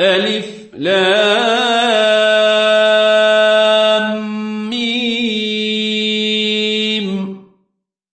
ألف لام ميم.